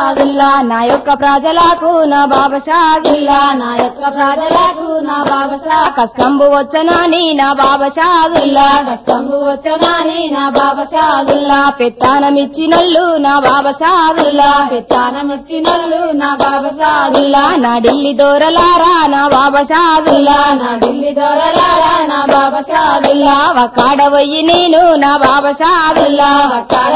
షాదుల్లా నా యొక్క ప్రజలకు నా బాబా షాదుల్లా నా యొక్క ప్రజలకు నా బాబా షా కష్టంబు వచ్చనాని నా బాబా షాదుల్లా కష్టంబు వచ్చనాని నా బాబా షాదుల్లా పెత్తానమిచ్చినల్లు నా బాబా షాదుల్లా పెత్తానమిచ్చినల్లు నా బాబా షాదుల్లా నా ఢిల్లీ దూరలారా నా బాబా షాదుల్లా నా ఢిల్లీ దొరలారా నా బాబా షాదుల్లా దుల్లా నేను నా బాబా షాదుల్లా అక్కడ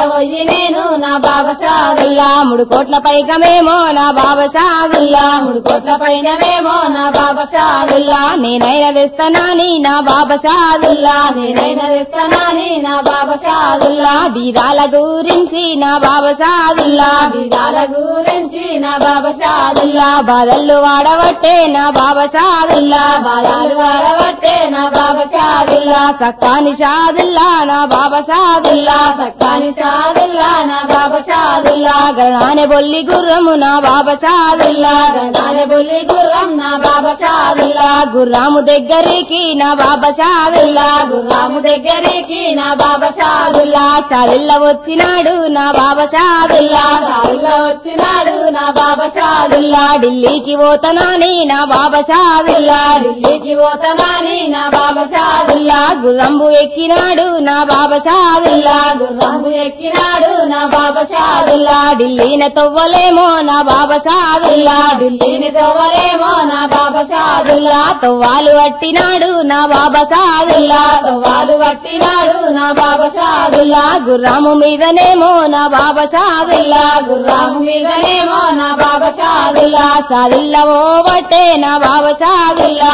నేను నా బాబా షాదుల్లా మూడు కోట్ల పైకమేమో నా బాబా షాదుల్లా మూడు కోట్ల పైనవేమో నా బాబా షాదుల్లా దుల్లా నేనైనా తెస్తానని నా బాబా షాదుల్లా నేనైనా తెస్తానని నా బాబా షాదుల్లా బీదాల గురించి నా బాబా షాదుల్లా విధాల గురించి నా బాబా షాదుల్లా బాధలు వాడబట్టే నా బాబా షాదుల్లా బాలాలు వాడవట్టే నా బాబా షాదుల్లా సక్కాని షాదుల్లా నా బాబా షాదుల్లా సక్కాని షాదుల్లా నా బాబా షాదుల్లా దుల్లా గణానే బొల్లి గుర్రము నా బాబా షాదుల్లా గణాల బొల్లి గుర్రం నా బాబా షాదుల్లా గుర్రాము దగ్గరికి నా బాబా షాదుల్లా గుర్రాము దగ్గరికి నా బాబా షాదుల్లా సాలిల్ల వచ్చినాడు నా బాబా షాదుల్లా సాలిల్ల వచ్చినాడు నా బాబా షాదుల్లా ఢిల్లీకి పోతనాని నా బాబా షాదుల్లా ఢిల్లీకి పోతనాని నా బాబా షాదుల్లా గుర్రంబు ఎక్కినాడు నా బాబా షాదుల్లా గుర్రంబు ఎక్కినాడు నా బాబా షాదుల్లా దుల్లా ఢిల్లీన తవ్వలేమో నా బాబా షాదుల్లా ఢిల్లీని తవ్వలేమో నా బాబా షాదుల్లా దుల్లా తవ్వాలు పట్టినాడు నా బాబా షాదుల్లా వాళ్ళు పట్టినాడు నా బాబా షాదుల్లా దుల్లా గుర్రాము మీదనేమో నా బాబా షాదుల్లా గుర్రాము మీదనేమో నా బాబా షాదుల్లా దుల్లా షాదుల్లా ఓ బట్టే నా బాబా షాదుల్లా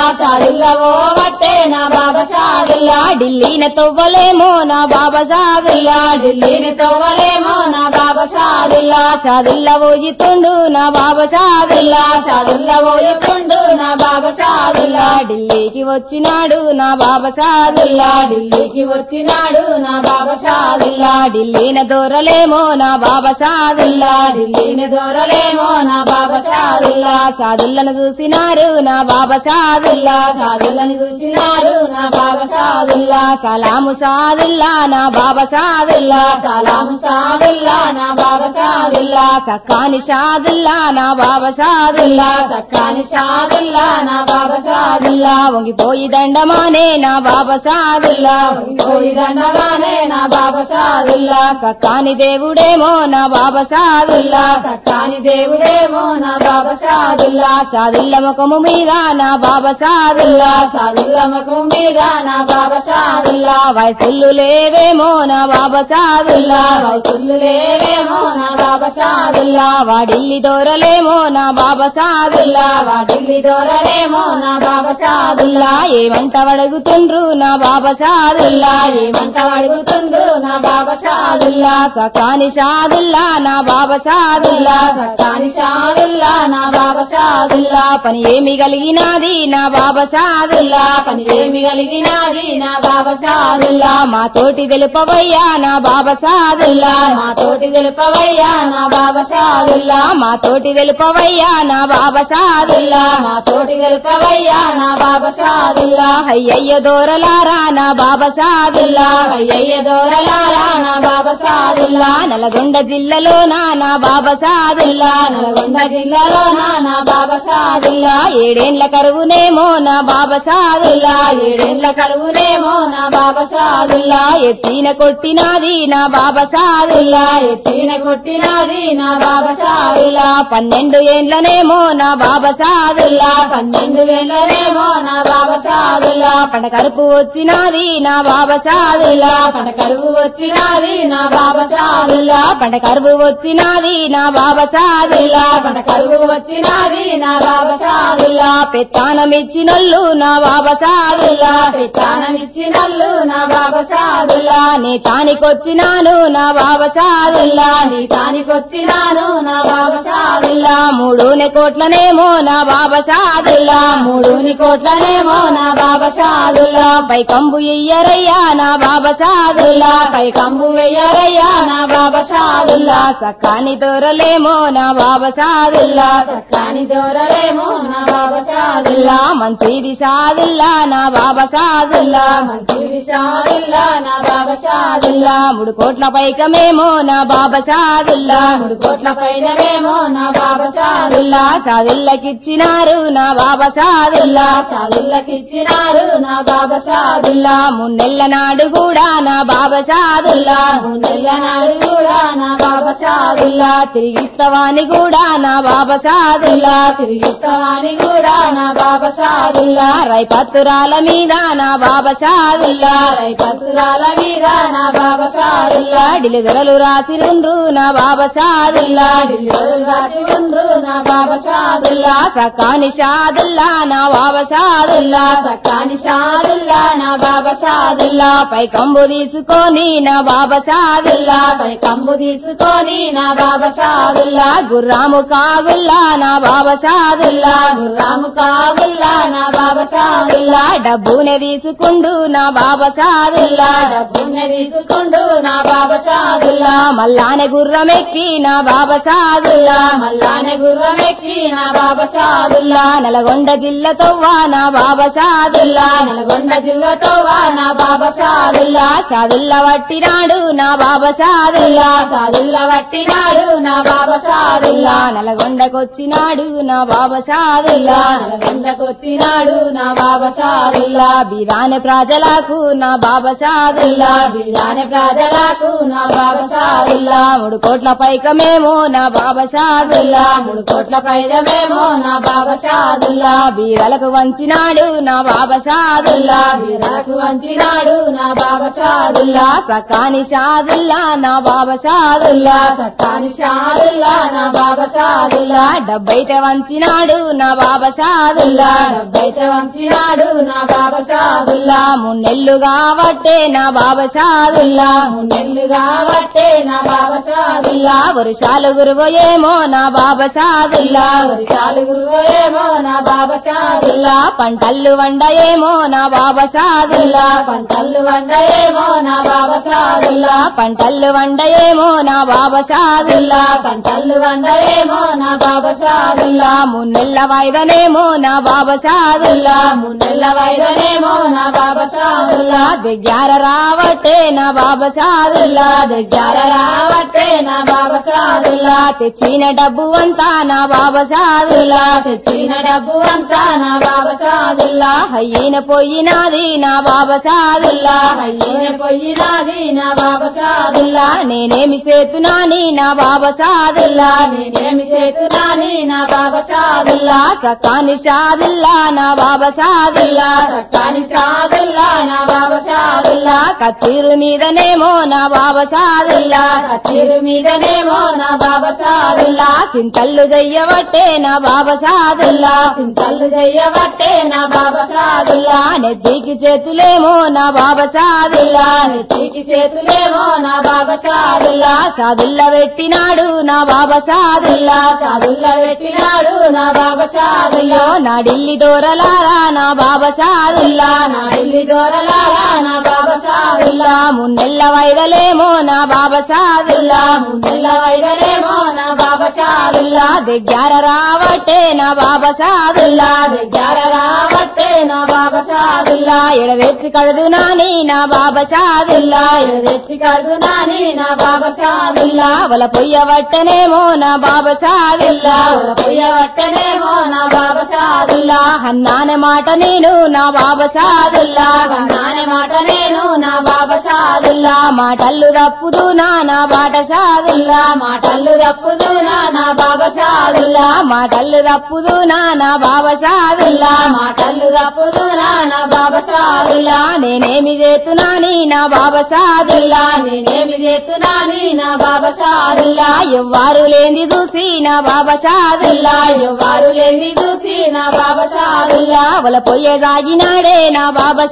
ఓ బట్టే నా బాబా షాదుల్లా దుల్లా ఢిల్లీన తవ్వలేమో నా బాబా షాదుల్లా ఢిల్లీని తవ్వలేమో నా బాబా షాదుల్లా దుల్లా షాదుల్లా ఓజితుండు నా బాబా షాదుల్లా షాదుల్లా పోయుతుండు నా బాబా షాదుల్లా ఢిల్లీకి వచ్చినాడు నా బాబా షాదుల్లా ఢిల్లీకి వచ్చినాడు నా బాబా షాదుల్లా ఢిల్లీన దూరలేమో నా బాబా షాదుల్లా ఢిల్లీని దూరలేమో నా బాబా షాదుల్లా సాదుల్లను చూసినారు నా బాబా షాదుల్లా షాదుల్లని చూసినారు నా బాబా షాదుల్లా సలాము షాదుల్లా నా బాబా షాదుల్లా సలాము షాదుల్లా నా బాబా షాదుల్లా దుల్లా సక్కాని షాదుల్లా నా బాబా షాదుల్లా సక్కాని షాదుల్లా నా బాబా షాదుల్లా దుల్లా వంగిపోయి దండమానే నా బాబా షాదుల్లా పోయి దండగానే నా బాబా షాదుల్లా దుల్లా సక్కాని దేవుడేమో నా బాబా షాదుల్లా సక్కాని దేవుడేమో నా బాబా షాదుల్లా దుల్లా షాదుల్ల ముఖము మీద నా బాబా షాదుల్లా షాదుల్లా ముఖం మీద నా బాబా షాదుల్లా దుల్లా వయసులు లేవేమో నా బాబా షాదుల్లా వయసులు లేవేమో నా బాబా షాదుల్లా వాడిల్లి దొరలేమో నా బాబా షాదుల్లా వాటిల్లి దొరలేమో నా బాబా షాదుల్లా ఏమంట అడుగుతుండ్రు నా బాబా షాదుల్లా ఏమంట అడుగుతుండ్రు నా బాబా షాదుల్లా సకాని షాదుల్లా నా బాబా షాదుల్లా సక్కాని షాదుల్లా నా బాబా షాదుల్లా పని ఏమి కలిగినాది నా బాబా షాదుల్లా పని ఏమి కలిగినది నా బాబా సాదుల్లా మా తోటి తెలుపవయ్యా నా బాబా సాదుల్లా మా తోటి తెలుపవయ్యా నా బాబా సాదుల్లా మా తోటి తెలుపవయ్యా నా బాబా సాదుల్లా మా తోటి తెలుపవయ్యా నా బాబా సాదుల్లా అయ్యయ్య దూరలారా నా బాబా సాదుల్లా అయ్యయ్య దూరలారా నా బాబా సాదుల్లా దుల్లా నల్గొండ జిల్లాలో నా నా బాబా షాదుల్లా నల్గొండ జిల్లాలో నా బాబా షాదుల్లా ఏడేండ్ల కరువునేమో నా బాబా సాదుల్లా ఏడేళ్ళ కరువునేమో నా బాబా షాదుల్లా దుల్లా ఎత్తిన కొట్టినాది నా బాబా షాదుల్లా ఎత్తిన కొట్టినది నా బాబా షాదుల్లా దుల్లా పన్నెండు ఏండ్లనేమో నా బాబా షాదుల్లా పన్నెండు వేలనేమో నా బాబా షాదుల్లా దుల్లా పంట కరుపు వచ్చినాది నా బాబా షాదుల్లా పంట కరువు వచ్చినది నా బాబా షాదుల్లా దుల్లా పంట కరువు వచ్చినాది నా బాబా షాదుల్లా పంట కరువు వచ్చినది నా బాబా షాదుల్లా దుల్లా పెత్తానమిచ్చినొల్లు నా బాబా షాదుల్లా పెత్తానమిచ్చినల్లు నా బాబా షాదుల్లా నీ తానికొచ్చినాను నా బాబా షాదుల్లా నీ తానికొచ్చినాను నా బాబా షాదుల్లా మూడుని కోట్లనేమో నా బాబా షాదుల్లా మూడుని కోట్లనేమో నా బాబా షాదుల్లా పై కంబు ఇయ్యరయ్యా నా బాబా షాదుల్లా పై కంబు వెయ్యరయ్యా నా బాబా షాదుల్లా సక్కాని దొరలేమో నా బాబా షాదుల్లా సక్కాని దూరలేమో నా బాబా షాదుల్లా మంచిది షాదుల్లా నా బాబా షాదుల్లా మంచిది షాదుల్లా నా బాబా షాదుల్లా మూడు కోట్ల పైకమేమో నా బాబా షాదుల్లా మూడు కోట్ల పైనవేమో నా బాబా షాదుల్లా సాదుల్లకిచ్చినారు నా బాబా సాదుల్లా షాదుల్లకిచ్చినారు నా బాబా షాదుల్లా మున్నెల్ల నాడు కూడా నా బాబా సాదుల్లా మున్నెల్ల నాడు కూడా నా బాబా షాదుల్లా తిరిగిస్తవాని కూడా నా బాబా సాదుల్లా తిరిగిస్తవాని కూడా నా బాబా షాదుల్లా రైపత్తురాల మీద నా బాబా సాదుల్లా రై పత్రాల మీద నా బాబా సాదుల్లా డిలిదరలు రాసిరుండ్రు నా బాబా సాదుల్లా రాసి ఉండ్రు నా బాబా షాదుల్లా సకాని షాదుల్లా నా బాబా సాదుల్లా సకాని షాదుల్లా నా బాబా సాదుల్లా పై కంబు తీసుకొని నా బాబా సాదుల్లా పై కంబు తీసుకొని నా బాబా సాదుల్లా గుర్రాము కాగుల్లా నా బాబా సాదుల్లా గుర్రాము కాగుల్లా నా బాబా సాదుల్లా డబ్బునే తీసుకుండు నా బాబా డబ్బున్న తీసుకుండు నా బాబా షాదుల్లా మల్లానే గుర్రమెక్కి నా బాబా సాదుల్లా మల్లానే గుర్రమెక్కి నా బాబా షాదుల్లా నల్గొండ జిల్లతోవా నా బాబా సాదుల్లా నల్గొండ జిల్లతో వా నా బాబా షాదుల్లా సాదుల్లా వట్టినాడు నా బాబా సాదుల్లా షాదుల్లా పట్టినాడు నా బాబా షాదుల్లా నల్గొండకొచ్చినాడు నా బాబా నల్గొండకొచ్చినాడు నా బాబా షాదుల్లా బిరాని ప్రజలకు నా బాబా బిల్లాని ప్రజలకు నా బాబాషాదుల్లా మూడు కోట్ల పైకమేమో నా బాబసాదుల్లా మూడు కోట్ల పైదమేమో నా బాబా బీరలకు వంచినాడు నా బాబా బీరలకు వంచినాడు నా బాబాషాదుల్లా సకాని షాదుల్లా నా బాబా సకాని షాదుల్లా నా బాబాషాదుల్లా డబ్బైతే వంచినాడు నా బాబసాదుల్లా డబ్బైతే వంచినాడు నా బాబా షాదుల్లా మున్నెల్లు కాబట్టే నా బాబా సాదుల్లా నెల్లు కాబట్టే నా బాబా షాదుల్లా వరుషాలు గురువయేమో నా బాబా సాదుల్లా వర్షాలు గురువేమో నా బాబా షాదుల్లా పంటల్లు వండయేమో నా బాబా సాదుల్లా పంటలు వండయేమో నా బాబా షాదుల్లా పంటల్లు వండయేమో నా బాబా సాదుల్లా పంటలు వండయేమో నా బాబా షాదుల్లా మున్నెల్ల వాయిదనేమో నా బాబా సాదుల్లా మున్నెల్ల వైదనేమో నా బాబా షాదుల్లా దగ్గర రావట్టే నా బాబా సాదుల్లా దగ్గర రావట్టే నా బాబా షాదుల్లా తెచ్చిన డబ్బు అంతా నా బాబా సాదుల్లా తెచ్చిన డబ్బు అంతా నా బాబా షాదుల్లా అయ్యిన పోయినాది నా బాబా సాదుల్లా అయ్యిన పోయినాది నా బాబా షాదుల్లా నేనేమి చేతునాని నా బాబా సాదుల్లా నేనేమి చేతునాని నా బాబా షాదుల్లా సకాని సాదుల్లా నా బాబా సాదుల్లా సకాని సాదుల్లా నా బాబా షాదుల్లా కచ్చీరు మీదనేమో నా బాబా సాదుల్లా మీదనేమో నా బాబా సింతల్లు దయ్యవట్టే నా బాబా సింతల్లు చింతలు నా బాబా నెత్తికి చేతులేమో నా బాబసాదుల్లా నెత్తికి చేతులేమో నా బాబా సాదుల్ల పెట్టినాడు నా బాబా సాదుల్ల షాదుల్లా పెట్టినాడు నా బాబా షాదుల్లా నా ఢిల్లీ దూరలారా నా బాబా సాదుల్లా నా ఇల్లి దొరలారా నా బాబా షాదుల్లా మున్నెల్ల వైదలేమో నా బాబా సాదుల్లా ముందెల్ల వైదనేమో నా బాబా షాదుల్లా దగ్గర రావట్టే నా బాబా సాదుల్లా దగ్గర రావట్టే నా బాబా షాదుల్లా ఎడవెచ్చి కడదు నాని నా బాబా సాదుల్లా తెచ్చి కడునాని నా బాబా షాదుల్లా వల పొయ్యవట్టనేమో నా బాబా సాదుల్లా పొయ్యబట్టనేమో నా బాబా షాదుల్లా అన్నానే మాట నేను నా బాబా సాదుల్లా నానే మాట నేను నా బాబా షాదుల్లా మాటల్లు తప్పుదు నా నా బాట సాదుల్లా. మాటలు తప్పుదు నా బాబా షాదుల్లా మాటల్లు తప్పుదు నా నా బాబా సాదుల్లా. మాటలు తప్పుదునా నా బాబా షాదుల్లా నేనేమి చేతునాని నా బాబా సాదుల్లా. నేనేమి నీ నా బాబా షాదుల్లా ఎవ్వారు లేని చూసి నా బాబా సాదుల్లా. ఎవ్వరు లేని చూసి నా బాబా షాదుల్లా వల పొయ్యే దాగినాడే నా బాబా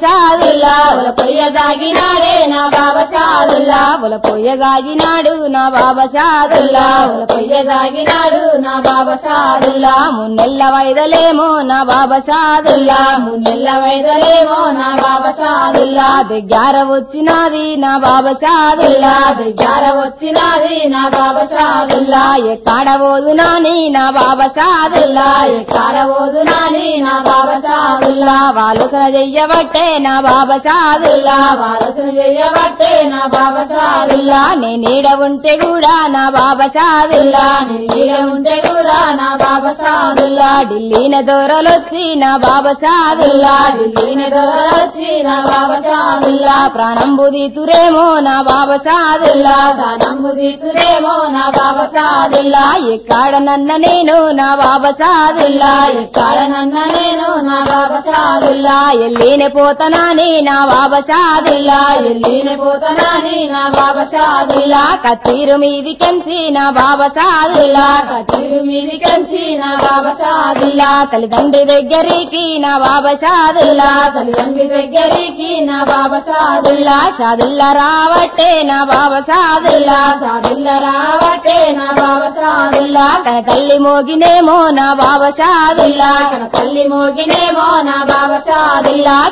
సాదుల్లా నా బాబా షాదుల్లా ఉల పొయ్యదాగినాడు నా బాబా సాదుల్లా ఉల పొయ్యదాగినాడు నా బాబా షాదుల్లా మున్నెల్ల వైదలేమో నా బాబా సాదుల్లా మున్నెల్ల వైదలేమో నా బాబా షాదుల్లా దగ్గర వచ్చినది నా బాబా సాదుల్లా దగ్గర వచ్చినది నా బాబా షాదుల్లా ఎక్కడ పోదునాని నా బాబా సాదుల్లా ఎక్కడ పోదునాని నా బాబా షాదుల్లా వాళ్ళు చెయ్యబట్టే నా బాబా సాదుల్లా ఆలోచన చేయబట్టే నా బాబా షాదుల్లా నేను ఉంటే కూడా నా బాబా షాదుల్లా నేను ఉంటే కూడా నా బాబా షాదుల్లా దుల్లా ఢిల్లీన దూరలొచ్చి నా బాబా షాదుల్లా ఢిల్లీని దొరచి నా బాబా షాదుల్లా ప్రాణం బుదితురేమో నా బాబా షాదుల్లా దానమ్ము తీతురేమో నా బాబా షాదుల్లా ఎక్కడ నన్న నేను నా బాబా షాదుల్లా ఎక్కడ నన్న నేను నా బాబా షాదుల్లా ఎల్లీనే పోతనా నా బాబా షాదుల్లా ఎల్లిని పోతనాని నా బాబా షాదుల్లా దుల్లా కచీరు మీది కంచి నా బాబా షాదుల్లా కచిరు మీది కంచి నా బాబా షాదుల్లా తల్లిదండ్రి దగ్గరికి నా బాబా షాదుల్లా తల్లిదండ్రి దగ్గరికి నా బాబా షాదుల్లా షాదుల్లా రావట్టే నా బాబా షాదుల్లా షాదుల్లా రావటే నా బాబా షాదుల్లా దుల్లా తన తల్లి మోగినేమో నా బాబా షాదుల్లా కన తల్లి మోగినేమో నా బాబా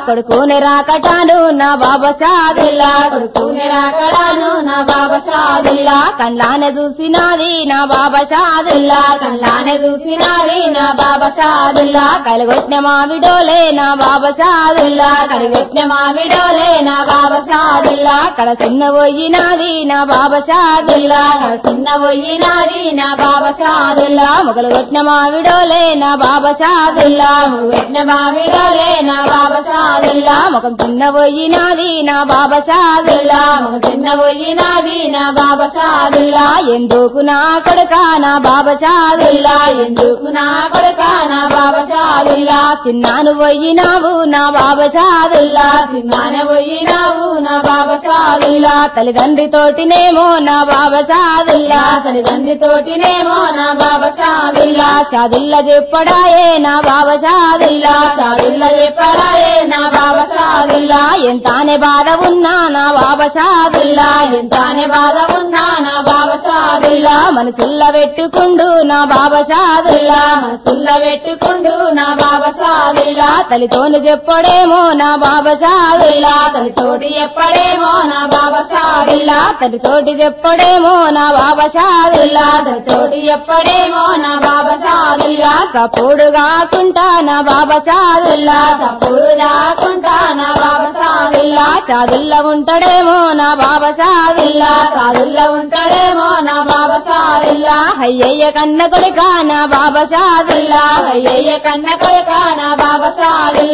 కొడుకుని రాకట కొడుకుని నా బాబా షాదుల్లా కొడుకుని రాకడాను నా బాబా షాదిల్లా దుల్లా కండ్లానే చూసినాది నా బాబా షాదిల్లా కళ్ళానే చూసినాది నా బాబా షాదిల్లా దుల్లా కలగొట్టిన మావిడోలే నా బాబా షాదిల్లా కరిగెట్టిన మావిడోలే నా బాబా షాదిల్లా కడ చిన్న పోయినాది నా బాబా షాదుల్లా చిన్న పోయినాది నా బాబా షాదిల్లా మొగలు కొట్టిన మావిడోలే నా బాబా షాదిల్లా మొగలు కొట్టిన మావిడోలే నా బాబా షాదిల్లా దుల్లా ముఖం చిన్న పోయినాది నా బాబా షాదుల్లా చిన్న పోయినాది నా బాబా షాదుల్లా దుల్లా ఎందుకు నా కొడుక నా బాబా షాదుల్లా ఎందుకు నా కొడుక నా బాబా షాదుల్లా దుల్లా చిన్నాను పోయినావు నా బాబా షాదుల్లా చిన్నాన పోయినావు నా బాబా షాదుల్లా దుల్లా తల్లిదండ్రి తోటినేమో నా బాబా షాదుల్లా తల్లిదండ్రి తోటినేమో నా బాబా షాదుల్లా దుల్లా షాదుల్లా చెప్పడాయే నా బాబా షాదుల్లా షాదుల్లా చెప్పడాయే నా బాబా షాదుల్లా దుల్లా ఎంతానే బాధ ఉన్నా నా బాబా ఎంతానే బాధ ఉన్నా నా బాబా మనసుల్ల పెట్టుకుండు నా బాబషాదుల్లా మనసుల్ల పెట్టుకుండు నా బాబషాదుల్లా తల్లితోని చెప్పడేమో నా బాబషాదుల్లా తల్లితోటి ఎప్పుడేమో నా బాబషాదుల్లా తల్లితోటి చెప్పడేమో నా బాబషాదుల్లా తల్లితోటి ఎప్పుడేమో నా బాబా తప్పుడు దుల్లా కాకుండా నా బాబషాదుల్లా తప్పుడు రాకుండా నా బాబా షాదుల్లా ఉంటాడేమో నా బాబా షాదుల్లా సాదుల్లా ఉంటాడేమో నా బాబా షాదుల్లా అయ్యయ్య కన్న కొడుక నా బాబా షాదుల్లా అయ్యయ్య కన్న కొడుక నా బాబా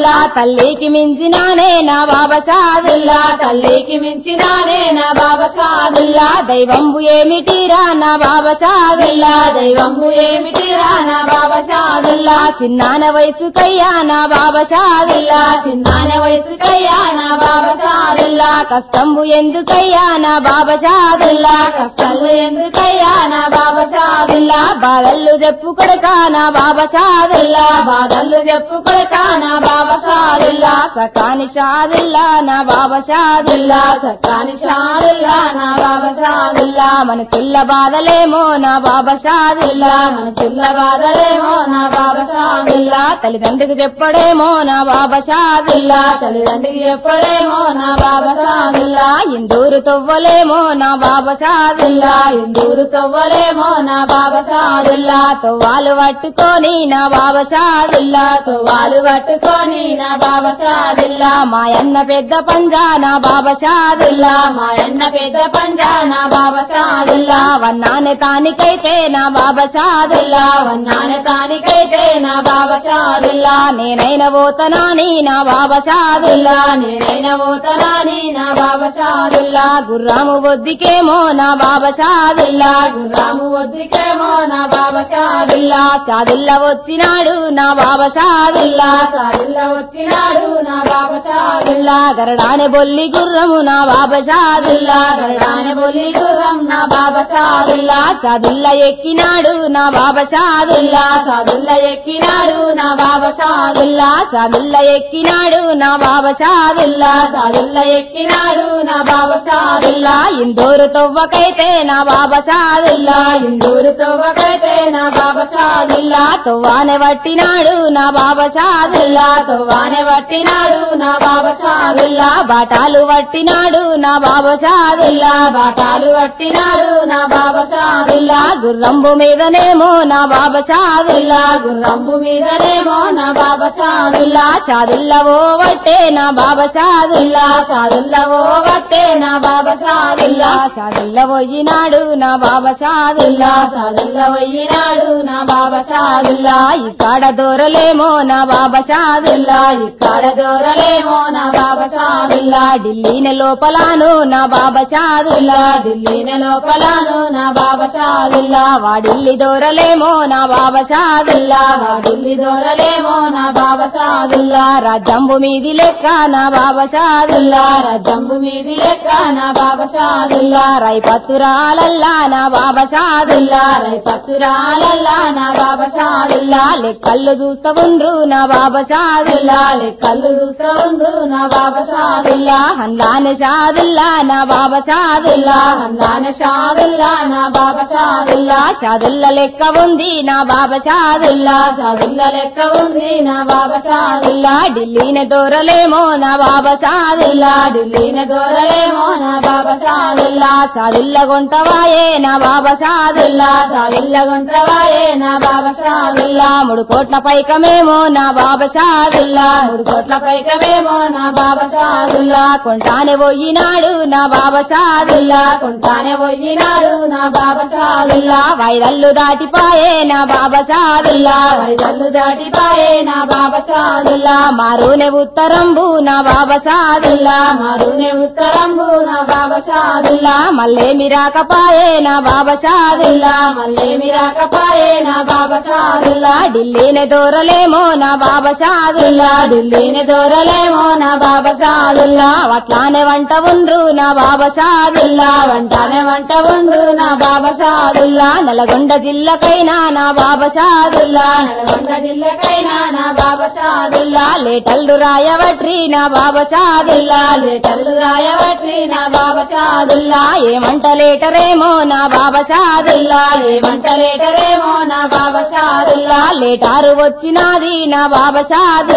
దుల్లా తల్లికి మించినానే నా బాబా షాదుల్లా తల్లికి మించినానే నా బాబా షాదుల్లా దుల్లా దైవంబు ఏమిటిరా నా బాబా షాదుల్లా దైవము ఏమిటిరా నా బాబా షాదుల్లా దుల్లా చిన్నాన వయసుకయ్యా నా బాబా షాదుల్లా చిన్నాన వయసుకయ్యా నా బాబా షాదుల్లా దుల్లా కష్టంబు ఎందుకయ్యా నా బాబా షాదుల్లా కష్టాలు ఎందుకయ్యా నా బాబా షాదుల్లా దుల్లా బాధల్లు చెప్పు కొడుక నా బాబా షాదుల్లా బాధలు చెప్పుకొడక నా బాబా షాదుల్లా దుల్లా సకాని షాదుల్లా నా బాబా షాదుల్లా సత్తాని షాదుల్లా నా బాబా షాదుల్లా దుల్లా మనసుల్ల బాధలేమో నా బాబా షాదుల్లా మన పిల్ల బాధలేమో నా బాబా షాదుల్లా దుల్లా తల్లిదండ్రికి చెప్పడేమో నా బాబా షాదుల్లా తల్లిదండ్రికి ఎప్పుడేమో నా బాబా షాదుల్లా దుల్లా ఇందూరు తవ్వలేమో నా బాబా షాదుల్లా ఇందూరు తవ్వలేమో నా బాబా షాదుల్లా దుల్లా తవ్వాలు పట్టుకొని నా బాబా షాదుల్లా వాళ్ళు పట్టుకొని నా బాబా షాదుల్లా దుల్లా మాయన్న పెద్ద పంజా నా బాబా షాదుల్లా మా అన్న పెద్ద పంజా నా బాబా షాదుల్లా వన్నానే తానికైతే నా బాబా షాదుల్లా వన్నానే తానికైతే నా బాబా షాదుల్లా నేనైన ఓతనాని నా బాబా షాదుల్లా నేనైన ఓతనాని నా బాబా షాదుల్లా గుర్రాము వద్దికేమో నా బాబా షాదుల్లా గుర్రాము వద్దికేమో నా బాబా షాదుల్లా దుల్లా వచ్చినాడు నా బాబా షాదుల్లా షాదుల్లా వచ్చినాడు నా బాబా షాదుల్లా గరడానే బొల్లి గుర్రము నా బాబా షాదుల్లా గరడానే బొల్లి గుర్రం నా బాబా షాదుల్లా దుల్లా షాదుల్లా ఎక్కినాడు నా బాబా షాదుల్లా షాదుల్లా ఎక్కినాడు నా బాబా షాదుల్లా దుల్లా షాదుల్లా ఎక్కినాడు నా బాబా షాదుల్లా షాదుల్లా ఎక్కినాడు నా బాబా షాదుల్లా దుల్లా ఇందూరు తవ్వకైతే నా బాబా షాదుల్లా ఇందూరు తొవ్వకైతే నా నా బాబా షాదుల్లా తొవ్వానే పట్టినాడు నా బాబా షాదుల్లా తువ్వానే పట్టినాడు నా బాబా షాదుల్లా బాటాలు పట్టినాడు నా బాబా షాదుల్లా బాటాలు పట్టినాడు నా బాబా షాదుల్లా గుర్రంబు మీదనేమో నా బాబా షాదుల్లా గుర్రంబు మీదనేమో నా బాబా షాదుల్లా షాదుల్లా వట్టే నా బాబా షాదుల్లా షాదుల్లా వట్టే నా బాబా షాదుల్లా షాదుల్లా పోయినాడు నా బాబా షాదుల్లా షాదుల్లా పోయినాడు నా బాబా షాదుల్లా ఇక్కడ దూరలేమో నా బాబా షాదుల్లా ఇక్కడ దూరలేమో నా బాబా షాదుల్లా ఢిల్లీని లోపలాను నా బాబా షాదుల్లా ఢిల్లీని లోపలాను నా బాబా షాదుల్లా వాడిల్లి దూరలేమో నా బాబా షాదుల్లా వాడిల్లి దూరలేమో నా బాబా షాదుల్లా రాజంబు మీది లెక్క నా బాబా షాదుల్లా రాజంబు మీది లెక్క నా బాబా షాదుల్లా రైపత్తురాలల్లా నా బాబా షాదుల్లా రైపత్తురాలల్లా నా బాబా షాదుల్లా లెక్కళ్ళు చూస్తా ఉండ్రు నా బాబా షాదు కళ్ళు చూస్తుండ్రు నా బాబా షాదుల్లా హన్లానే షాదుల్లా నా బాబా షాదుల్లా అల్లాన షాదుల్లా నా బాబా షాదుల్లా షాదుల్ల లెక్క ఉంది నా బాబా షాదుల్లా షాదుల్లా లెక్క ఉంది నా బాబా షాదుల్లా ఢిల్లీని దూరలేమో నా బాబా షాదుల్లా ఢిల్లీని దూరలేమో నా బాబా షాదుల్లా షాదుల్ల గుంటవాయే నా బాబా షాదుల్లా షాదుల్లా గుంటవాయే నా బాబా షాదుల్లా మూడు కోట్ల పైకమేమో నా బాబా షాదుల్లా మూడు చోట్ల పైకమేమో నా బాబా షాదుల్లా కొంటానే పోయినాడు నా బాబా షాదుల్లా కొంటానే పోయినాడు నా బాబా షాదుల్లా వైరల్లు దాటిపాయే నా బాబా షాదుల్లా వైరల్లు దాటిపాయే నా బాబా షాదుల్లా మారునే ఉత్తరంబు నా బాబా షాదుల్లా మారునే ఉత్తరంబు నా బాబా షాదుల్లా మళ్ళేమి రాకపాయే నా బాబా షాదుల్లా మళ్ళేమి రాకపాయే నా బాబా షాదుల్లా ఢిల్లీనే దూరలేమో నా బాబా షాదుల్లా సాదుల్లా ఢిల్లీని దూరలేమో నా బాబా సాదుల్లా అట్లానే వంట ఉండ్రు నా బాబా సాదుల్లా వంటనే వంట ఉండ్రు నా బాబా సాదుల్లా నల్గొండ జిల్లకైనా నా బాబా సాదుల్లా నల్గొండ జిల్లకైనా నా బాబా సాదుల్లా లేటల్లు రాయవట్రి నా బాబా సాదుల్లా లేటల్లు రాయవట్రి నా బాబా సాదుల్లా ఏమంట లేటరేమో నా బాబా సాదుల్లా ఏమంట లేటరేమో నా బాబా సాదుల్లా లేటారు వచ్చినాది నా బాబా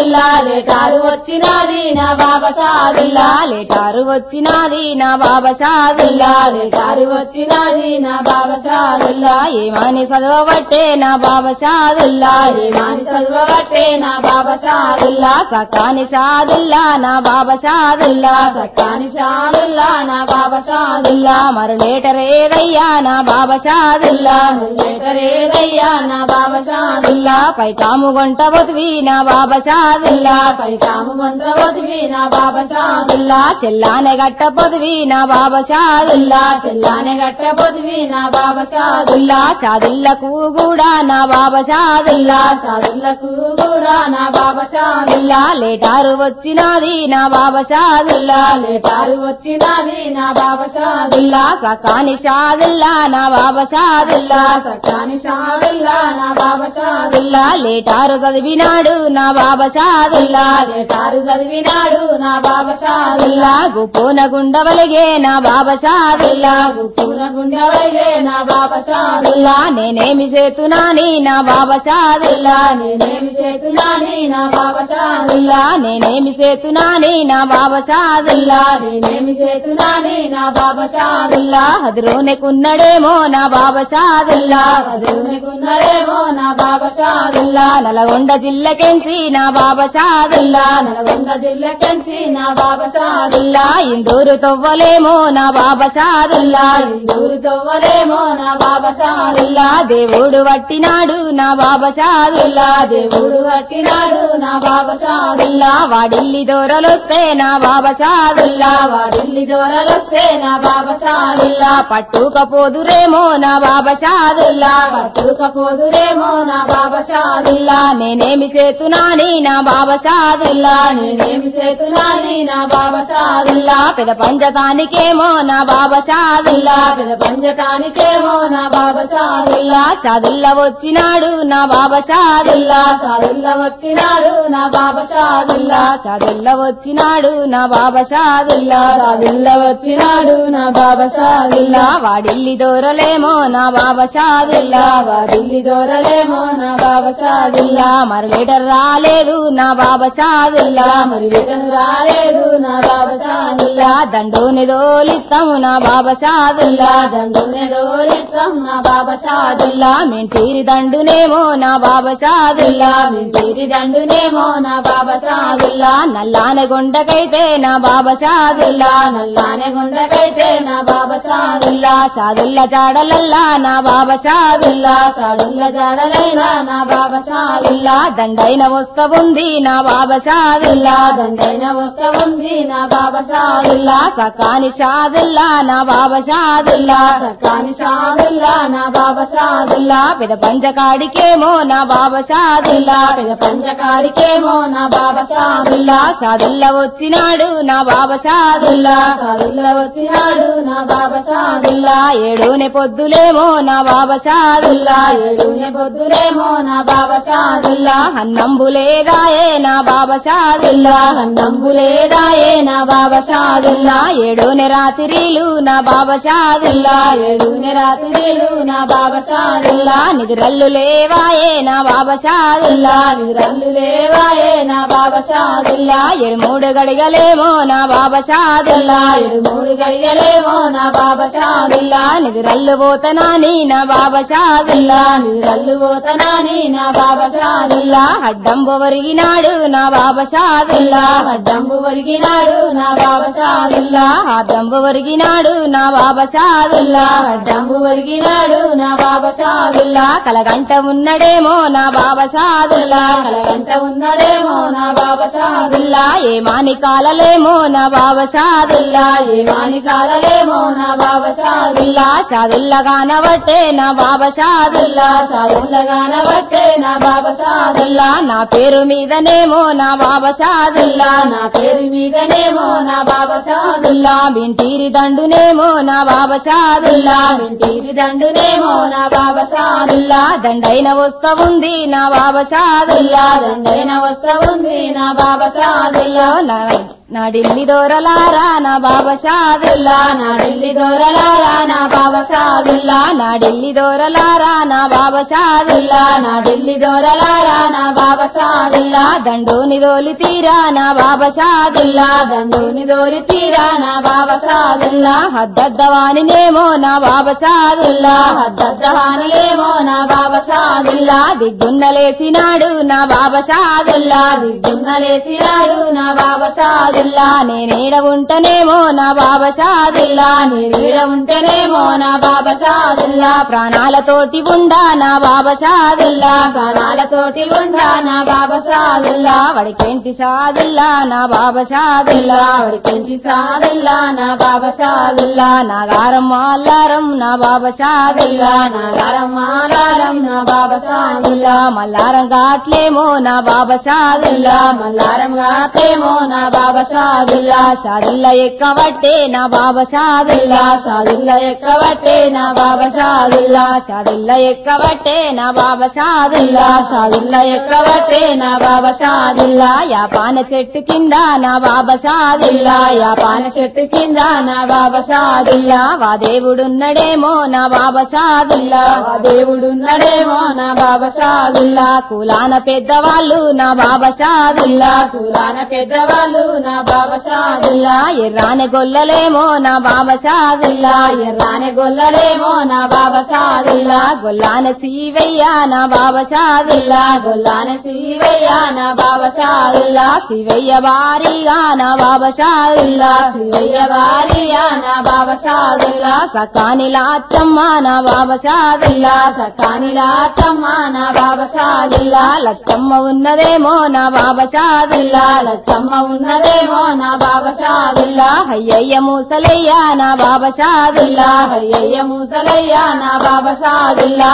షాదుల్లా లేటారు వచ్చినది నా బాబా షాదుల్లా లేటారు వచ్చినాది నా బాబా షాదుల్లా లేటారు వచ్చినది నా బాబా షాదుల్లా ఏమని చదవబట్టే నా బాబా షాదుల్లా ఏమాని చదువబట్టే నా బాబా షాదుల్లా సకాని షాదుల్లా నా బాబా షాదుల్లా సక్కాని షాదుల్లా నా బాబా షాదుల్లా మరు లేటర్ ఏదయ్యా నా బాబా షాదుల్లా లేటరేదయ్యా నా బాబా షాదుల్లా పై కాము గొంట బొతివి నా బాబా షాదుల్లా పై తాము మంత్రవతివి నా బాబా షాదుల్లా చెల్లానే గట్ట పొదివి నా బాబా షాదుల్లా తెల్లానే గట్టబోతివి నా బాబా షాదుల్లా షాదుల్లకు కూడా నా బాబా షాదుల్లా సాదుల్లకు కూడా నా బాబా షాదుల్లా లేటారు వచ్చినాది నా బాబా షాదుల్లా లేటారు వచ్చినది నా బాబా షాదుల్లా సకాని షాదుల్లా నా బాబా షాదుల్లా సకాని షాదుల్లా నా బాబా షాదుల్లా లేటారు చదివినాడు నా బాబా చదివినాడు నా బాబా నా బాబా నా బాబా షాదుల్లా నేనేమి చేతునాని నా బాబా షాదుల్లా నేనేమి చేతులాని నా బాబా షాదుల్లా నేనేమి చేతునాని నా బాబా షాదుల్లా నేనేమి నా బాబా షాదుల్లా హదురోనెకున్నడేమో నా బాబా షాదుల్లా దేవునికున్నరేమో నా బాబా షాదుల్లా నల్గొండ జిల్లకెంచి నా బాబా షాదుల్లా నల్గొండ జిల్లకెంచి నా బాబా షాదుల్లా ఇందూరు తవ్వలేమో నా బాబా షాదుల్లా ఊరు తవ్వలేమో నా బాబా షాదుల్లా దేవుడు వట్టినాడు నా బాబా షాదుల్లా దేవుడు వట్టినాడు నా బాబా షాదుల్లా వాడిల్లి దూరలొస్తే నా బాబా షాదుల్లా వాడిల్లి దూరలొస్తే నా బాబా షాదుల్లా పట్టుకపోదురేమో నా బాబా షాదుల్లా పట్టుకపోదురేమో నా బాబా షాదుల్లా నేనేమి చేతునాని నా బాబా నేనేమి చేతులాని నా బాబా పెద పంచతానికేమో నా బాబా షాదుల్లా పెద పంచటానికేమో నా బాబా షాదుల్లా షాదుల్లా వచ్చినాడు నా బాబా షాదుల్లా వచ్చినాడు నా బాబా షాదుల్లా షాదుల్లా వచ్చినాడు నా బాబా షాదుల్లా వచ్చినాడు నా బాబషాదుల్లా వాడిల్లి దూరలేమో నా బాబషాదుల్లా వాడిల్లి దూరలేమో నా బాబా షాదుల్లా లీటర్ రాలేదు నా బాబా షాదుల్లా మరి రిటర్న్ రాలేదు నా బాబా షాదుల్లా దండోని దోలిస్తాము నా బాబా షాదుల్లా దండునే దోలిస్తాం నా బాబా షాదుల్లా మెంటీరి దండునేమో నా బాబా షాదుల్లా తీరి దండునేమో నా బాబా షాదుల్లా నల్లాన గుండకైతే నా బాబా షాదుల్లా నల్లానే గుండకైతే నా బాబా షాదుల్లా షాదుల్లా జాడలల్లా నా బాబా షాదుల్లా షాదుల్ల జాడలైనా నా బాబా షాదుల్లా దండైన వస్తవుంది ఉంది నా బాబా షాదుల్లా దండైన వస్తా ఉంది నా బాబా షాదుల్లా సకాని షాదుల్లా నా బాబా షాదుల్లా సకాని షాదుల్లా నా బాబా షాదుల్లా పెద పంచకాడికేమో నా బాబా షాదుల్లా పెద పంచకాడికేమో నా బాబా షాదుల్లా షాదుల్లా వచ్చినాడు నా బాబా షాదుల్లా షాదుల్లా వచ్చినాడు నా బాబా షాదుల్లా ఏడునే పొద్దులేమో నా బాబా షాదుల్లా ఏడునే పొద్దులేమో నా బాబా షాదుల్లా అన్నంబులేదా నా బాబా షాదుల్లా నంబులేదాయే నా బాబా షాదుల్లా ఏడునే రాత్రిలు నా బాబా షాదుల్లా ఏడునే రాత్రిలు నా బాబా షాదుల్లా నిద్రల్లు లేవాయే నా బాబా షాదుల్లా నిద్రల్లు లేవాయే నా బాబా షాదుల్లా ఏడు మూడు గడిగలేమో నా బాబా షాదుల్లా ఏడు మూడు గడిగలేమో నా బాబా షాదుల్లా నిద్రల్లు పోతనాని నా బాబా షాదుల్లా నిద్రల్లు పోతనాని నా బాబా షాదుల్లా అడ్డంబు ఒరిగినాడు నా బాబా షాదుల్లా అడ్డంబు ఒరిగినాడు నా బాబా షాదుల్లా అడ్డంబు ఒరిగినాడు నా బాబా షాదుల్లా అడ్డంబు ఒరిగినాడు నా బాబా షాదుల్లా కలగంట ఉన్నడేమో నా బాబా షాదుల్లా కలగంట ఉన్నాడేమో నా బాబా షాదుల్లా ఏ మాని కాలలేమో నా బాబా షాదుల్లా ఏ వాని కాలలేమో నా బాబా షాదుల్లా షాదుల్లా కానబట్టే నా బాబా షాదుల్లా షాదుల్లగానబట్టే నా బాబా షాదుల్లా నా పేరు మీదనేమో నా బాబా షాదుల్లా నా పేరు మీదనేమో నా బాబా షాదుల్లా వింటీరి దండునేమో నా బాబా షాదుల్లా వింటీరి దండునేమో నా బాబా షాదుల్లా దండైన వస్తా ఉంది నా బాబా షాదుల్లా దండైన వస్తా ఉంది నా బాబా షాదుల్లా నా ఢిల్లీ దోరలారా నా బాబా షాదుల్లా నా ఢిల్లీ దోరలారా నా బాబా షాదుల్లా నా ఢిల్లీ దోరలారా నా బాబా షాదుల్లా నా ఢిల్లీ దోరలారా నా బాబా షాదుల్లా దండోని దోలి తీరా నా బాబా షాదుల్లా దండుని దోరి తీరా నా బాబా షాదుల్లా హద్దద్దవానినేమో నా బాబా షాదుల్లా హద్దహానిలేమో నా బాబా షాదుల్లా దిగ్గున్నలేసినాడు నా బాబా షాదుల్లా దిగ్గున్నలేసినాడు నా బాబా షాదుల్లా నేనేడ ఉంటనేమో నా బాబా షాదుల్లా నీడ ఉంటేనేమో నా బాబా షాదుల్లా ప్రాణాలతోటి ఉండా నా బాబా షాదుల్లా ప్రాణాలతోటి ఉండా నా బాబా షాదుల్లా వడికేంటి షాదుల్లా నా బాబ షాదుల్లా పెంచి సాదుల్లా నా బాబ బాబా నా గారం మల్లారం నా బాబ బాబా నా గారం మాలారం నా బాబ షాదుల్లా మల్లారం కాట్లేమో నా బాబ షాదుల్లా మల్లారం గాతేమో నా బాబ షాదుల్లా షాదుల్లా ఎక్కబట్టే నా బాబ షాదుల్లా షాదుల్లా ఎక్కబట్టే నా బాబ షాదుల్లా షాదుల్లా ఎక్కబట్టే నా బాబ షాదుల్లా షాదుల్లా ఎక్కబట్టే నా బాబ షాదుల్లా యాపాన చెట్టు కింద నా బాబా షాదుల్లా యాపాన చెట్టు కింద నా బాబా వా దేవుడున్నడేమో నా బాబా షాదుల్లా దేవుడున్నడేమో నా బాబా కులాన పెద్దవాళ్ళు నా బాబా కులాన పెద్దవాళ్ళు నా బాబా షాదుల్లా గొల్లలేమో నా బాబా షాదుల్లా ఎర్రాని గొల్లలేమో నా బాబా గొల్లాన సీవయ్యా నా బాబా గొల్లాన సీవయ్యా గాన బాబా శివయ్య వారి గాన బాబా శివయ్య వారి గాన బాబా షాదుల్లా సకాని లాచమ్మ నా సకాని లాచమ్మ నా లచ్చమ్మ ఉన్నదేమో నా బాబా లచ్చమ్మ ఉన్నదేమో నా బాబా హయ్యయ్య అయ్యయ్య మూసలయ్య నా బాబా షాదుల్లా అయ్యయ్య ముసలయ్య నా బాబా షాదుల్లా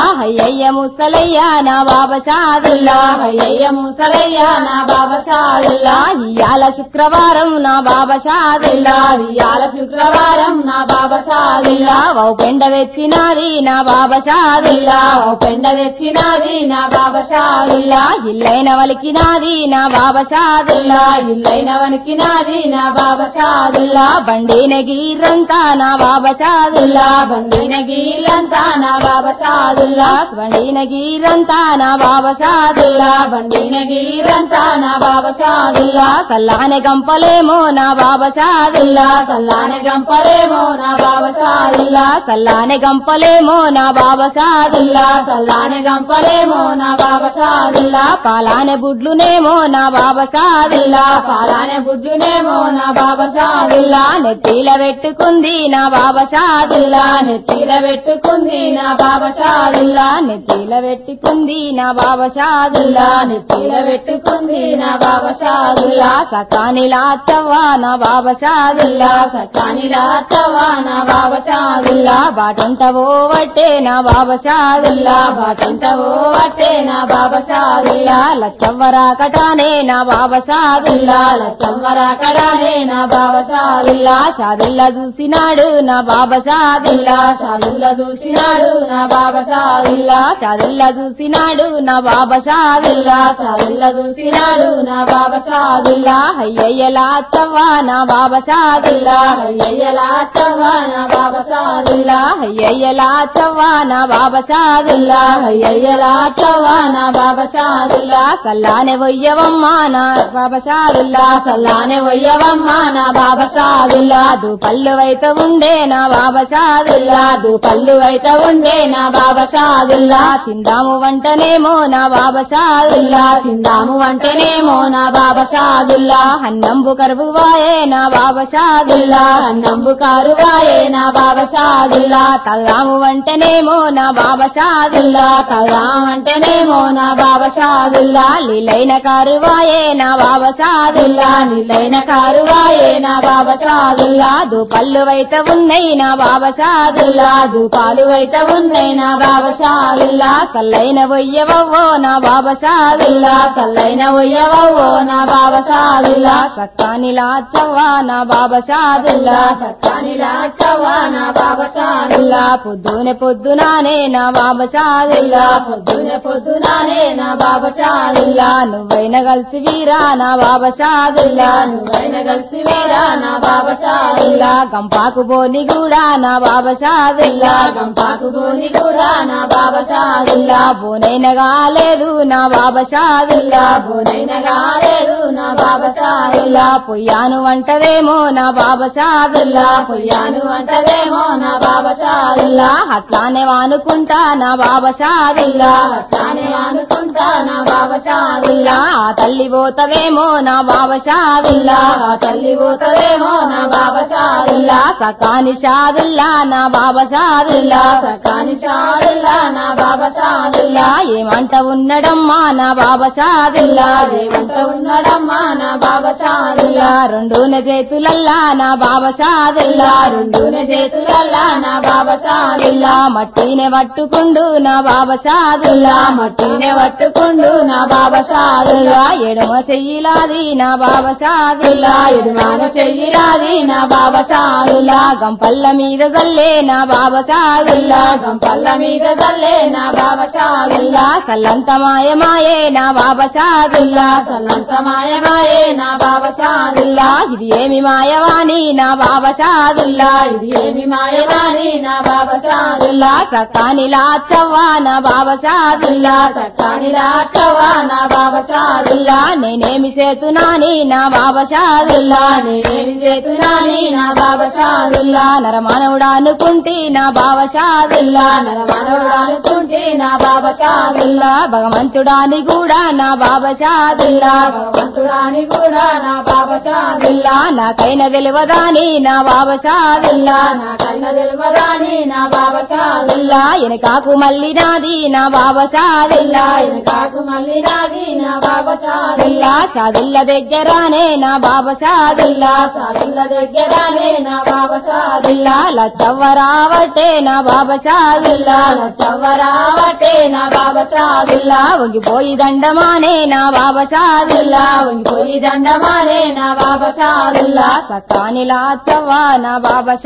ముసలయ్య నా బాబా షాదుల్లా అయ్యయ్య ముసలయ్య నా బాబా ఇయాల శుక్రవారం నా బాబా ఇయాల శుక్రవారం నా బాబా ఓ పెండ తెచ్చినది నా బాబా ఓ పెండ తెచ్చినది నా బాబా ఇల్లైన వలికినాది నా బాబా ఇల్లైన వలికినాది నా బాబా బండిన గీరంతా నా బాబా బండిన గీలంతా నా బాబా బండిన గీరంతా నా బాబా బండిన గీ వీరంతా నా బాబా షాదుల్లా సల్లానే గంపలేమో నా బాబా షాదుల్లా సల్లానే గంపలేమో నా బాబా షాదుల్లా సల్లానే గంపలేమో నా బాబా షాదుల్లా సల్లానే గంపలేమో నా బాబా షాదుల్లా పాలానే బుడ్లునేమో నా బాబా షాదుల్లా పాలానే బుడ్లునేమో నా బాబా షాదుల్లా నెత్తిల పెట్టుకుంది నా బాబా షాదుల్లా నెత్తిల పెట్టుకుంది నా బాబా షాదుల్లా నెత్తిల పెట్టుకుంది నా బాబా షాదుల్లా నెత్తిల పెట్టుకుంది నా బాబా షాదుల్లా సకానిలా చవ్వా నా బాబా అల్లా బాటంటవో వట్టే నా బాబా షాదుల్లా బాటంట ఓవట్టే నా బాబా షాదుల్లా బాటంట ఓ నా బాబా షాదుల్లా లచ్చవ్వరా కటానే నా బాబా షాదుల్లా చమ్మరా నా బాబా షాదుల్లా షాదుల్లా చూసినాడు నా బాబా షాదుల్లా షాదుల్లా చూసినాడు నా బాబా షాదుల్లా షాదుల్లా చూసినాడు నా బాబా షాదుల్లా షాదుల్లా చూసినాడు నా బాబా షాదుల్లా అయ్యయ్యలా చవ్వా నా బాబా షాదుల్లా అయ్యయ్యలా చవ్వా నా బాబా షాదుల్లా అయ్యయ్యలా చవ్వా నా బాబా షాదుల్లా అయ్యయ్యలా నా బాబా షాదుల్లా సల్లానే వయ్యవమ్మా నా బాబా సల్లానే వయ్యవమ్మ నా బాబా పళ్ళు అయితే ఉండే నా బాబా షాదుల్లా పళ్ళు అయితే ఉండే నా బాబా షాదుల్లా తిందాము వంటనేమో నా బాబా షాదుల్లా తిందాము వంటనేమో నా బాబా షాదుల్లా అన్నంబు కరువువాయే నా బాబా షాదుల్లా అన్నంబు కారువాయే నా బాబా షాదుల్లా తల్లాము వంటనేమో నా బాబా షాదుల్లా అంటేనేమో నా బాబాసాదుల్లా లీలైన కారువాయే నా బాబ సాదుల్లా కారువాయే నా బాబా షాదుల్లా దు పళ్ళు వైత ఉన్నాయి నా బాబా షాదుల్లా పాలు అయితే ఉన్నాయి నా బాబా షాదుల్లా సల్లైన వయ్యవవ్వో నా బాబ సాదుల్లా చల్లైన ఉయ్యవో నా బాబా షాదుల్లా సక్కానిలా చవ్వా నా బాబా షాదుల్లా సత్తాని నా బాబా ఇలా పొద్దునే పొద్దునానే నా బాబా షాదుల్లా పొద్దునే పొద్దునానే నా బాబా షాదుల్లా ఇలా నువ్వైన కలిసి వీరా నా బాబా షాదుల్లా నువ్వైన కలిసి వేరా నా బాబా షాదుల్లా ఇలా గంపాకు బోని కూడా నా బాబా షాదుల్లా గంపాకు బోని కూడా నా బాబా షాదుల్లా ఇలా బోనైన కాలేదు నా బాబా షాదుల్లా బోనైన గాలేదు నా బాబా షాదుల్లా ఇలా పొయ్యాను వంటదేమో నా బాబా షాదుల్లా పొయ్యాను అంటదేమో నా బాబా షాదుల్లా ఇలా అట్లానే వానుకుంటా నా బాబా షాదుల్లా తానే అనుకుంటా నా బాబా షాదుల్లా ఇలా ఆ తల్లి పోతదేమో నా బాబా షాదుల్లా ఆ తల్లి పోతదేమో నా బాబా షాదుల్లా ఇలా సకాని షాదుల్లా నా బాబా షాదుల్లా సకాని షాదుల్లా నా బాబా షాదుల్లా ఇలా ఏమంట ఉన్నడమ్మా నా బాబా షాదుల్లా ఏమంట ఉన్నాడమ్మా నా బాబా షాదుల్లా ఇలా రెండున చేతులల్లా నా బాబా షాదుల్లా రెండునే చేతులల్లా నా బాబా సాదుల్లా ఇలా మట్టినే పట్టుకుండు నా బాబా సాదుల్లా మట్టినే పట్టుకుండు నా బాబా సాదుల్లా ఎడమ చెయ్యిలాది నా బాబా సాదుల్లా ఎడమాన చెయ్యిలాది నా బాబా సాదుల్లా గంపల్ల మీద జల్లే నా బాబా సాదుల్లా గంపల్ల మీద తల్లే నా బాబా సాదుల్లా సల్లంత మాయమాయే నా బాబా సాదుల్లా సల్లంత మాయమాయే నా బాబా సాదుల్లా ఇది ఏమి మాయవాణి నా బాబా సాదుల్లా ఇది ఏమి మాయదాని నా బాబా షాదుల్లా ఇలా సకానిలా బాబా షాదుల్లా సకాని రాచవా బాబా షాదుల్లా నేనేమి చేతునాని నా బాబా షాదుల్లా నేనేమి చేతురాని నా బాబా షాదుల్లా నరమానవుడా అనుకుంటే నా బాబా షాదుల్లా మనవడు అనుకుంటే నా బాబా షాదుల్లా భగవంతుడాని కూడా నా బాబా షాదుల్లా భగవంతుడాని కూడా నా బాబా షాదుల్లా నాకైన తెలియదాని నా బాబా షాదుల్లా నా కన్న తెలివరాని నా బాబా షాదుల్లా మళ్ళీ నాది నా బాబా ఎనకాకు కాకు మళ్ళీ నాది నా బాబా షాదుల్లా దగ్గరానే నా బాబా షాదుల్లా దగ్గరానే నా బాబా లచ్చవ్వరావటే నా బాబా లచ్చవ్వరావటే నా నా వంగిపోయి దండమానే నా బాబా వంగిపోయి దండమానే నా బాబా షాదుల్లా సకానిలా చవ్వా నా బాబా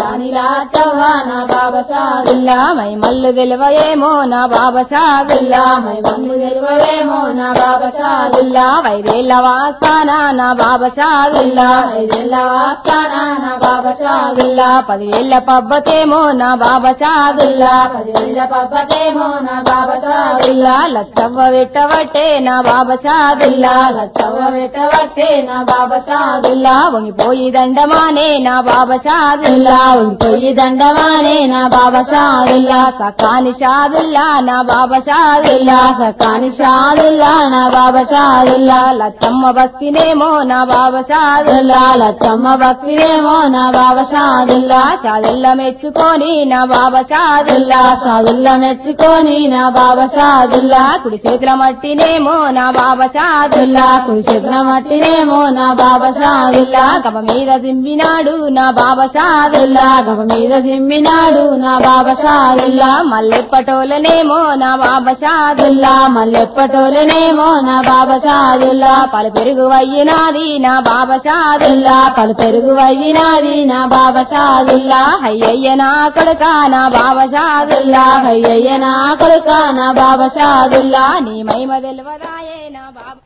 షాదుల్లా సత్తానిలా చవ్వా నా బాబా షాదుల్లా దిల్లా మై మల్లు తెలివయేమో నా బాబా షాదుల్లా మై మల్లు తెలివేమో నా బాబా షాదుల్లా దిల్లా వైదేళ్ళ వాస్తానా నా బాబా షాదుల్లా ఐదేళ్ళ వాస్తానా నా బాబా షాదుల్లా దిల్లా పదివేళ్ళ పబ్బతేమో నా బాబా షాదుల్లా పదివేల పబ్బతేమో నా బాబా షాదుల్లా దిల్లా లచ్చవ్వ వెట్టవట్టే నా బాబా షాదుల్లా లచ్చవ్వ పెట్టవట్టే నా బాబా షాదుల్లా దిల్లా వంగిపోయి దండమానే నా బాబా షాదుల్లా ఉండిపోయి దండవానే నా బాబా షాదుల్లా సకాని షాదుల్లా నా బాబా షాదుల్లా సకాని షాదుల్లా నా బాబా షాదుల్లా లచ్చమ్మ భక్తినేమో నా బాబా షాదుల్లా లచ్చమ్మ భక్తినేమో నా బాబా షాదుల్లా షాదుల్ల మెచ్చుకొని నా బాబా షాదుల్లా షాదుల్లా మెచ్చుకొని నా బాబా షాదుల్లా కుడి చేతుల మట్టినేమో నా బాబా షాదుల్లా కుడి చేతుల మట్టినేమో నా బాబా షాదుల్లా గబ మీద దింపినాడు నా బాబా షాదుల్లా గబ మీద దిమ్మినాడు నా బాబా షాదుల్లా మల్లెప్పటోలనేమో నా బాబా షాదుల్లా మల్లెప్పటోలనేమో నా బాబా షాదుల్లా పలు పెరుగు వయ్యినాది నా బాబా షాదుల్లా పలు పెరుగు వయ్యినాది నా బాబా షాదుల్లా అయ్యయ్య నా కొడుక నా బాబా షాదుల్లా అయ్యయ్య నా కొడుక నా బాబా షాదుల్లా నీ మహిమ తెలివదాయే నా బాబా